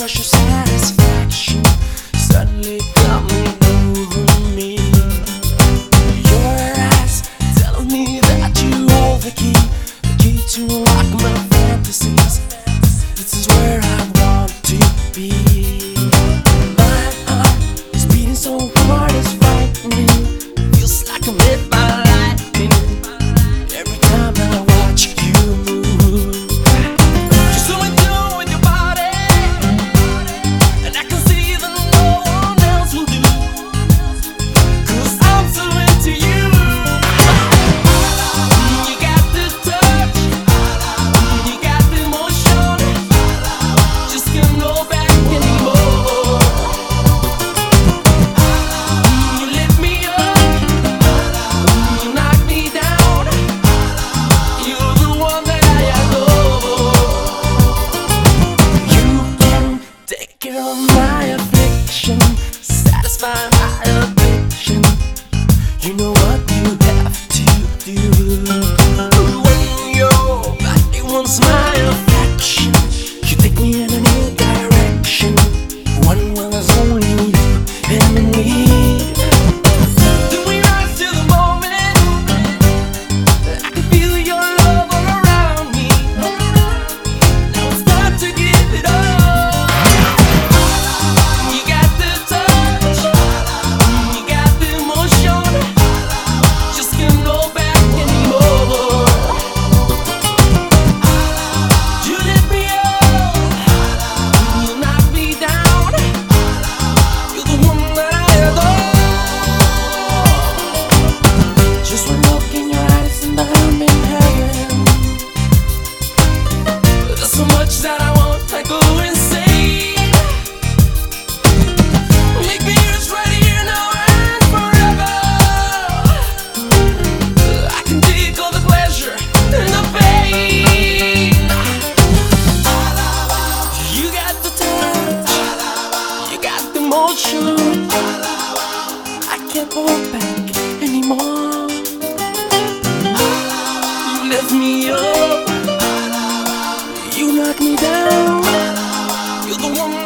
rush of satisfaction suddenly coming over me. Your eyes tell me that you hold the key, the key to unlock my fantasies. This is Touch. hold back anymore. You lift me up, you knock me down. You're the one.